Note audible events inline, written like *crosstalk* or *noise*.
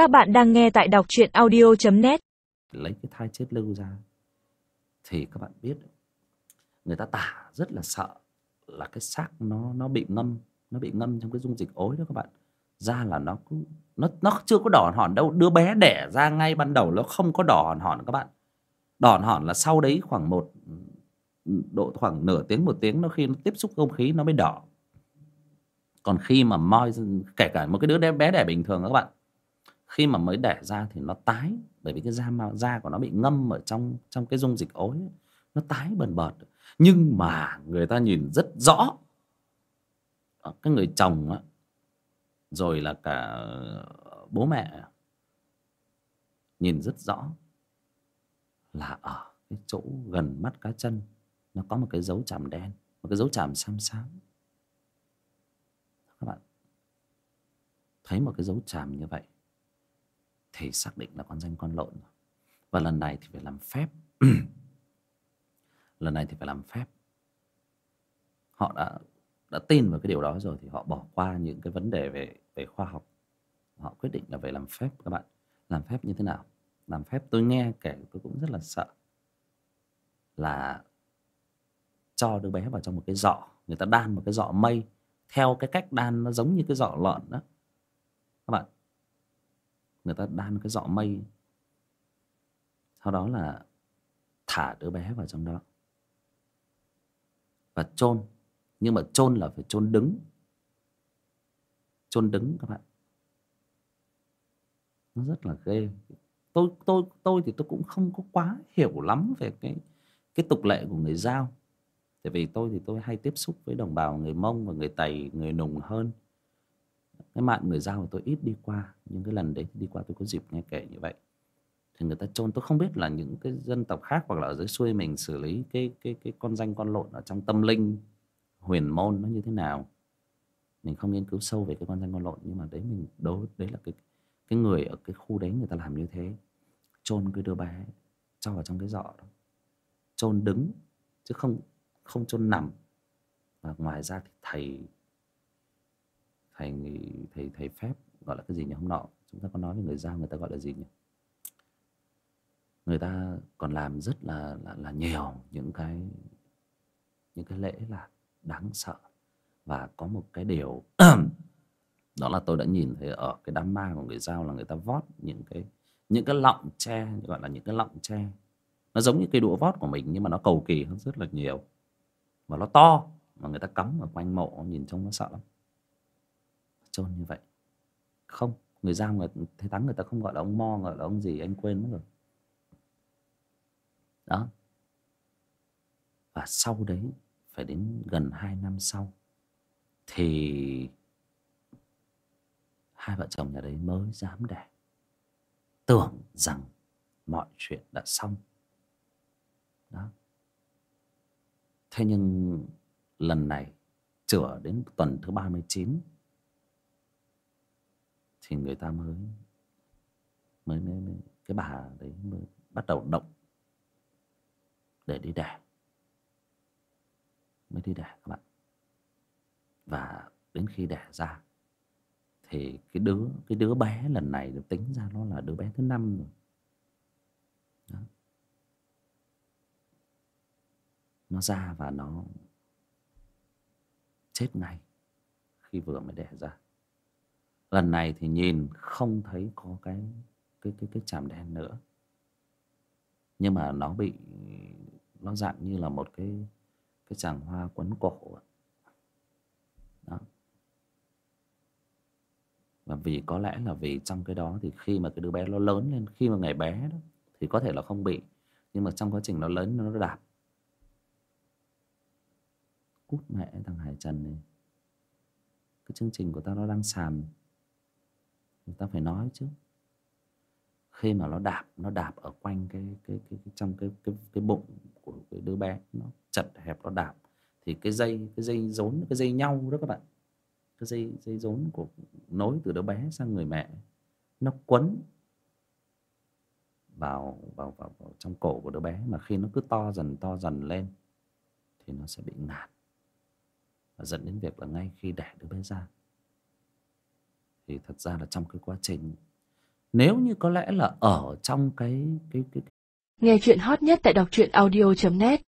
Các bạn đang nghe tại đọc truyện audio.net lấy cái thai chết lưu ra thì các bạn biết người ta tả rất là sợ là cái xác nó nó bị ngâm, nó bị ngâm trong cái dung dịch ối đó các bạn. Ra là nó cứ, nó nó chưa có đỏ hòn đâu, đứa bé đẻ ra ngay ban đầu nó không có đỏ hòn hòn các bạn. Đỏ hòn hòn là sau đấy khoảng một, độ khoảng nửa tiếng, một tiếng nó khi nó tiếp xúc không khí nó mới đỏ. Còn khi mà moi, kể cả một cái đứa bé đẻ bình thường các bạn khi mà mới đẻ ra thì nó tái bởi vì cái da mà da của nó bị ngâm ở trong trong cái dung dịch ối ấy, nó tái bần bật. Nhưng mà người ta nhìn rất rõ. Ờ, cái người chồng á rồi là cả bố mẹ nhìn rất rõ là ở cái chỗ gần mắt cá chân nó có một cái dấu chàm đen một cái dấu chàm xám xám. Các bạn thấy một cái dấu chàm như vậy thì xác định là con danh con lộn. Và lần này thì phải làm phép. *clears throat* Lần này thì phải làm phép. Họ đã đã tin vào cái điều đó rồi thì họ bỏ qua những cái vấn đề về về khoa học. Họ quyết định là phải làm phép, các bạn. Làm phép như thế nào? Làm phép tôi nghe kể, tôi cũng rất là sợ là cho đứa bé vào trong một cái giỏ, người ta đan một cái giỏ mây. Theo cái cách đan nó giống như cái giỏ lợn đó. Các bạn người ta đan cái dọ mây. Sau đó là thả đứa bé vào trong đó. Và chôn. Nhưng mà chôn là phải chôn đứng. Chôn đứng các bạn. Nó rất là ghê. Tôi tôi tôi thì tôi cũng không có quá hiểu lắm về cái cái tục lệ của người giao. Tại vì tôi thì tôi hay tiếp xúc với đồng bào, người mông và người tày, người nùng hơn cái mạng người giao thì tôi ít đi qua, nhưng cái lần đấy đi qua tôi có dịp nghe kể như vậy. Thì người ta chôn, tôi không biết là những cái dân tộc khác hoặc là ở dưới xuôi mình xử lý cái cái cái con danh con lộn ở trong tâm linh, huyền môn nó như thế nào. Mình không nghiên cứu sâu về cái con danh con lộn, nhưng mà đấy mình đối đấy là cái cái người ở cái khu đấy người ta làm như thế. Chôn cái đứa bé cho vào trong cái giỏ đó. Chôn đứng, chứ không không chôn nằm. Và ngoài ra thì thầy thầy thầy thầy phép gọi là cái gì nhỉ? Hôm nọ chúng ta có nói với người giao người ta gọi là gì nhỉ? Người ta còn làm rất là là, là nhiều những cái những cái lễ là đáng sợ. Và có một cái điều *clears throat* đó là tôi đã nhìn thấy ở cái đám ma của người giao là người ta vót những cái những cái lọng tre gọi là những cái lọng tre. Nó giống như cây đũa vót của mình nhưng mà nó cầu kỳ hơn rất là nhiều. Và nó to mà người ta cắm ở quanh mộ nhìn trông nó sợ lắm chôn như vậy. Không, người giao người thế thắng người ta không gọi là ông mo, gọi là ông gì, anh quên mất rồi. Đó. Và sau đấy, phải đến gần hai năm sau, thì hai vợ chồng nhà đấy mới dám đẻ tưởng rằng mọi chuyện đã xong. Đó. Thế nhưng lần này chữa đến tuần thứ 39 thì người ta mới mới, mới, mới cái bà đấy mới bắt đầu động để đi đẻ. Mới đi đẻ các bạn. Và đến khi đẻ ra thì cái đứa cái đứa bé lần này được tính ra nó là đứa bé thứ năm rồi. Đó. nó ra và nó chết ngay khi vừa mới đẻ ra lần này thì nhìn không thấy có cái cái cái cái chàm đen nữa. Nhưng mà nó bị, nó dạng như là một cái cái chàng hoa quấn cổ đó. Và vì có lẽ là vì trong cái đó thì khi mà cái đứa bé nó lớn lên, khi mà ngày bé đó, thì có thể là không bị, nhưng mà trong quá trình nó lớn nó đạp. Cút mẹ thằng Hải Trần này cái chương trình của tao nó đang sàn ta phải nói chứ. Khi mà nó đạp nó đạp ở quanh cái cái cái, cái trong cái cái cái bụng của cái đứa bé nó chật hẹp nó đạp thì cái dây cái dây rốn cái dây nhau đó các bạn cái dây dây rốn của nối từ đứa bé sang người mẹ nó quấn vào vào vào, vào trong cổ của đứa bé mà khi nó cứ to dần to dần lên thì nó sẽ bị ngạt. Và dẫn đến việc là ngay khi đẻ đứa bé ra thì thật ra là trong cái quá trình, nếu như có lẽ là ở trong cái cái cái Nghe chuyện hot nhất tại đọc truyện audio.net